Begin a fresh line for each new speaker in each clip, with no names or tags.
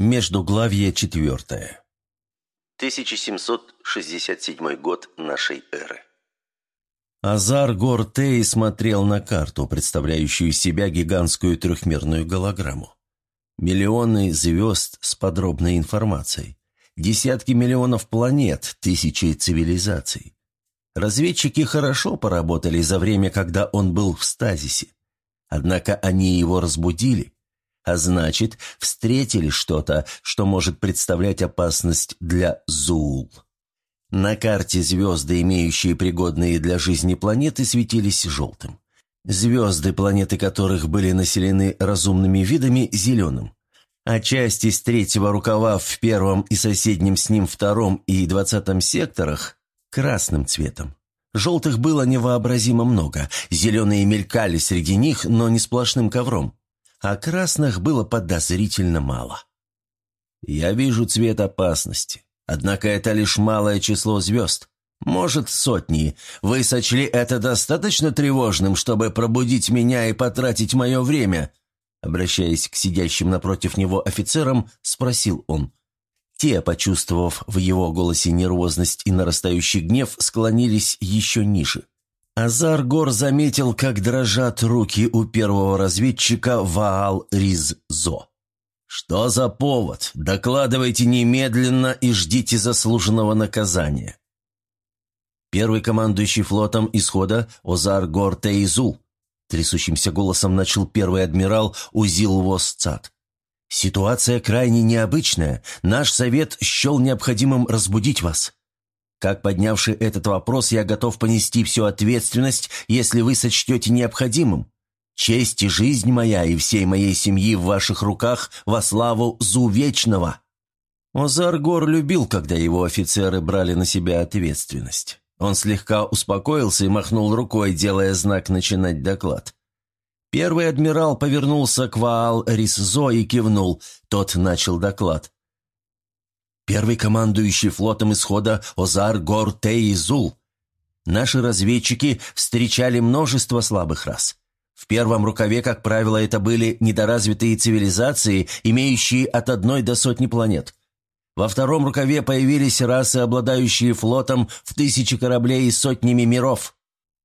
Междуглавье четвертое. 1767 год нашей эры. Азар Гортей смотрел на карту, представляющую себя гигантскую трехмерную голограмму. Миллионы звезд с подробной информацией. Десятки миллионов планет, тысячи цивилизаций. Разведчики хорошо поработали за время, когда он был в стазисе. Однако они его разбудили, а значит, встретили что-то, что может представлять опасность для Зул. На карте звезды, имеющие пригодные для жизни планеты, светились желтым. Звезды, планеты которых были населены разумными видами, зеленым. А части с третьего рукава в первом и соседнем с ним втором и двадцатом секторах – красным цветом. Желтых было невообразимо много, зеленые мелькали среди них, но не сплошным ковром. А красных было подозрительно мало. «Я вижу цвет опасности», Однако это лишь малое число звезд. Может, сотни. Вы сочли это достаточно тревожным, чтобы пробудить меня и потратить мое время?» Обращаясь к сидящим напротив него офицерам, спросил он. Те, почувствовав в его голосе нервозность и нарастающий гнев, склонились еще ниже. Азар Гор заметил, как дрожат руки у первого разведчика Ваал Риззо. «Что за повод? Докладывайте немедленно и ждите заслуженного наказания». Первый командующий флотом исхода Озар Гор Тейзул, трясущимся голосом начал первый адмирал Узил Восцат. «Ситуация крайне необычная. Наш совет счел необходимым разбудить вас. Как поднявший этот вопрос, я готов понести всю ответственность, если вы сочтете необходимым. Честь и жизнь моя и всей моей семьи в ваших руках во славу Зу Вечного». Озаргор любил, когда его офицеры брали на себя ответственность. Он слегка успокоился и махнул рукой, делая знак начинать доклад. Первый адмирал повернулся к Ваал Рисзо и кивнул. Тот начал доклад. Первый командующий флотом исхода Озар Гор Тейзул. Наши разведчики встречали множество слабых рас. В первом рукаве, как правило, это были недоразвитые цивилизации, имеющие от одной до сотни планет. Во втором рукаве появились расы, обладающие флотом в тысячи кораблей и сотнями миров.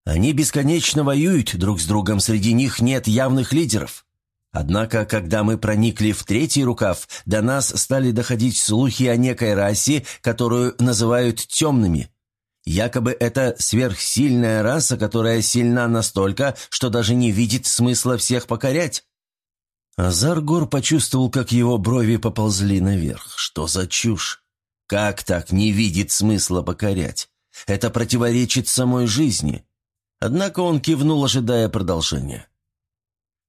Они бесконечно воюют друг с другом, среди них нет явных лидеров. Однако, когда мы проникли в третий рукав, до нас стали доходить слухи о некой расе, которую называют «темными». Якобы это сверхсильная раса, которая сильна настолько, что даже не видит смысла всех покорять. Азаргор почувствовал, как его брови поползли наверх. Что за чушь? Как так не видит смысла покорять? Это противоречит самой жизни. Однако он кивнул, ожидая продолжения.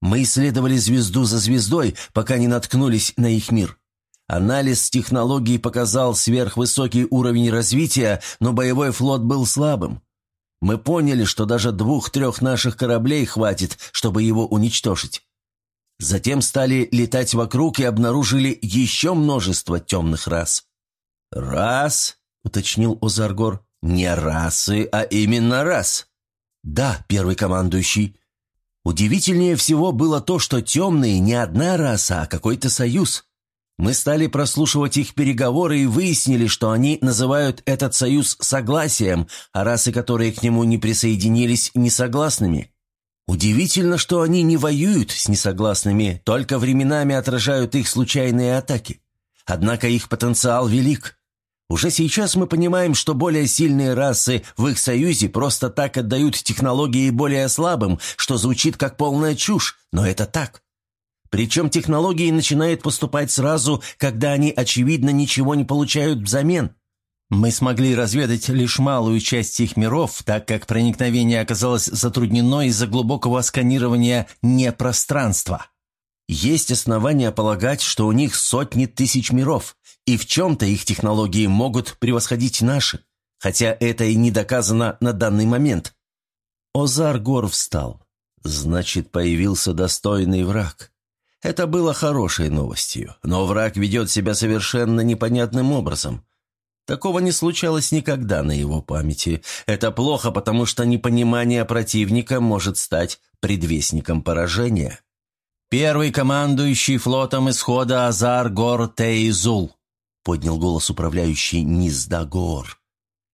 Мы исследовали звезду за звездой, пока не наткнулись на их мир. Анализ технологий показал сверхвысокий уровень развития, но боевой флот был слабым. Мы поняли, что даже двух-трех наших кораблей хватит, чтобы его уничтожить. Затем стали летать вокруг и обнаружили еще множество темных рас. «Рас?» — уточнил Озаргор. «Не расы, а именно рас». «Да, первый командующий». Удивительнее всего было то, что темные не одна раса, а какой-то союз. Мы стали прослушивать их переговоры и выяснили, что они называют этот союз согласием, а расы, которые к нему не присоединились, несогласными. Удивительно, что они не воюют с несогласными, только временами отражают их случайные атаки. Однако их потенциал велик. Уже сейчас мы понимаем, что более сильные расы в их союзе просто так отдают технологии более слабым, что звучит как полная чушь, но это так. Причем технологии начинают поступать сразу, когда они, очевидно, ничего не получают взамен. Мы смогли разведать лишь малую часть их миров, так как проникновение оказалось затруднено из-за глубокого сканирования непространства. Есть основания полагать, что у них сотни тысяч миров, и в чем-то их технологии могут превосходить наши, хотя это и не доказано на данный момент. Озар Гор встал. Значит, появился достойный враг. Это было хорошей новостью, но враг ведет себя совершенно непонятным образом. Такого не случалось никогда на его памяти. Это плохо, потому что непонимание противника может стать предвестником поражения. «Первый командующий флотом исхода Азар Гор Тейзул», поднял голос управляющий Низдагор.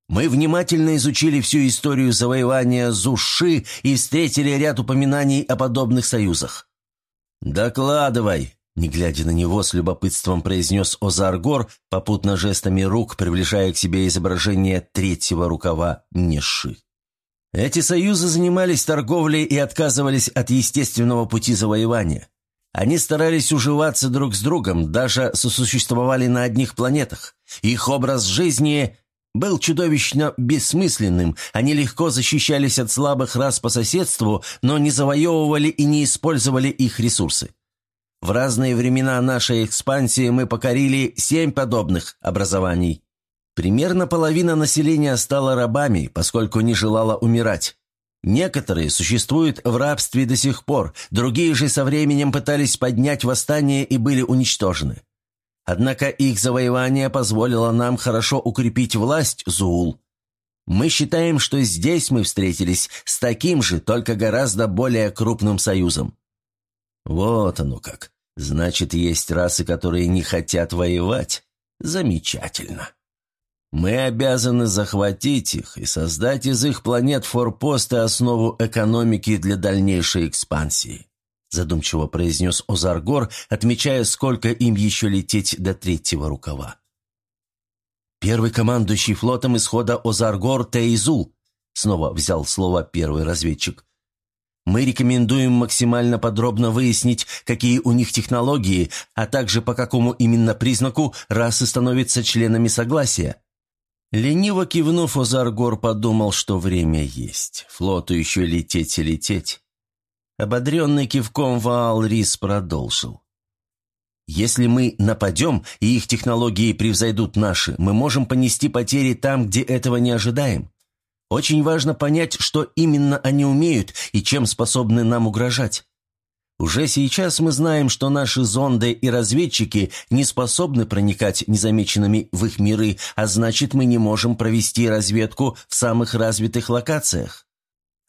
«Мы внимательно изучили всю историю завоевания Зуши и встретили ряд упоминаний о подобных союзах». «Докладывай», не глядя на него, с любопытством произнес Озаргор, попутно жестами рук приближая к себе изображение третьего рукава Неши. Эти союзы занимались торговлей и отказывались от естественного пути завоевания. Они старались уживаться друг с другом, даже сосуществовали на одних планетах. Их образ жизни был чудовищно бессмысленным, они легко защищались от слабых рас по соседству, но не завоевывали и не использовали их ресурсы. В разные времена нашей экспансии мы покорили семь подобных образований. Примерно половина населения стала рабами, поскольку не желала умирать. Некоторые существуют в рабстве до сих пор, другие же со временем пытались поднять восстание и были уничтожены. Однако их завоевание позволило нам хорошо укрепить власть Зуул. Мы считаем, что здесь мы встретились с таким же, только гораздо более крупным союзом. Вот оно как. Значит, есть расы, которые не хотят воевать. Замечательно. Мы обязаны захватить их и создать из их планет форпосты основу экономики для дальнейшей экспансии», задумчиво произнес Озаргор, отмечая, сколько им еще лететь до третьего рукава. «Первый командующий флотом исхода Озаргор Тейзул», снова взял слово первый разведчик. Мы рекомендуем максимально подробно выяснить, какие у них технологии, а также по какому именно признаку расы становятся членами согласия. Лениво кивнув, Озаргор подумал, что время есть. Флоту еще лететь и лететь. Ободренный кивком Ваал Рис продолжил. «Если мы нападем, и их технологии превзойдут наши, мы можем понести потери там, где этого не ожидаем. Очень важно понять, что именно они умеют и чем способны нам угрожать. Уже сейчас мы знаем, что наши зонды и разведчики не способны проникать незамеченными в их миры, а значит, мы не можем провести разведку в самых развитых локациях.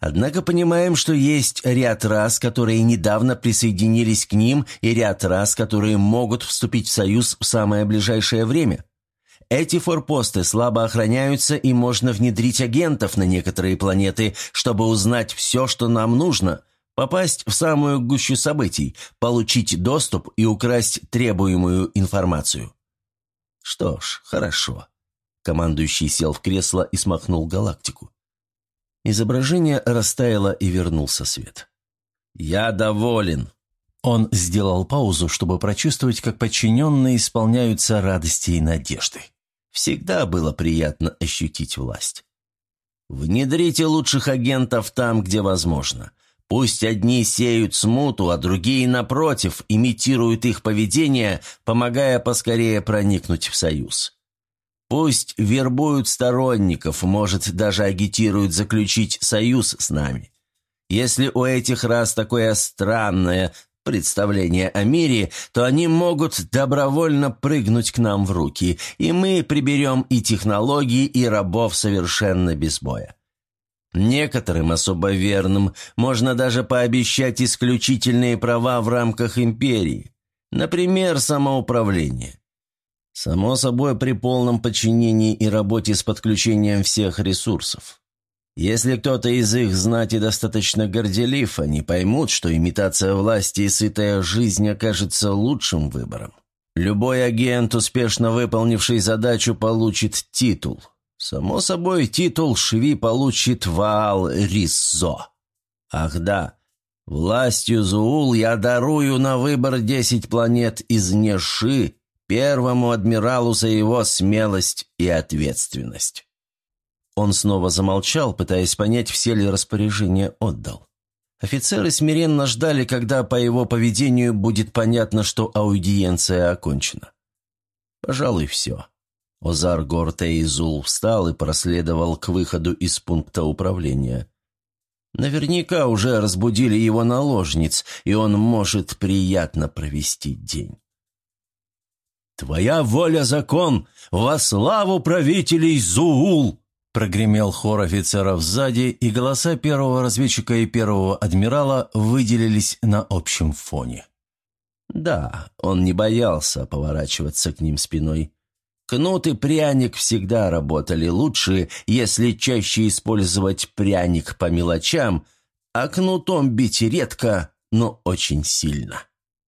Однако понимаем, что есть ряд рас, которые недавно присоединились к ним, и ряд рас, которые могут вступить в союз в самое ближайшее время. Эти форпосты слабо охраняются, и можно внедрить агентов на некоторые планеты, чтобы узнать все, что нам нужно, попасть в самую гущу событий, получить доступ и украсть требуемую информацию. Что ж, хорошо. Командующий сел в кресло и смахнул галактику. Изображение растаяло и вернулся свет. «Я доволен», он сделал паузу, чтобы прочувствовать, как подчиненные исполняются радости и надежды. Всегда было приятно ощутить власть. Внедрите лучших агентов там, где возможно. Пусть одни сеют смуту, а другие, напротив, имитируют их поведение, помогая поскорее проникнуть в союз. Пусть вербуют сторонников, может, даже агитируют заключить союз с нами. Если у этих рас такое странное, представление о мире, то они могут добровольно прыгнуть к нам в руки, и мы приберем и технологии, и рабов совершенно без боя. Некоторым особо верным можно даже пообещать исключительные права в рамках империи, например, самоуправление. Само собой, при полном подчинении и работе с подключением всех ресурсов. Если кто-то из их знати достаточно горделив, они поймут, что имитация власти и сытая жизнь окажется лучшим выбором. Любой агент, успешно выполнивший задачу, получит титул. Само собой, титул Шви получит Ваал Риссо. Ах да, властью Зуул я дарую на выбор десять планет из Неши первому адмиралу за его смелость и ответственность. Он снова замолчал, пытаясь понять, все ли распоряжения отдал. Офицеры смиренно ждали, когда по его поведению будет понятно, что аудиенция окончена. Пожалуй, все. Озар Гортейзул встал и проследовал к выходу из пункта управления. Наверняка уже разбудили его наложниц, и он может приятно провести день. «Твоя воля закон! Во славу правителей Зуул!» Прогремел хор офицеров сзади, и голоса первого разведчика и первого адмирала выделились на общем фоне. Да, он не боялся поворачиваться к ним спиной. Кнут и пряник всегда работали лучше, если чаще использовать пряник по мелочам, а кнутом бить редко, но очень сильно.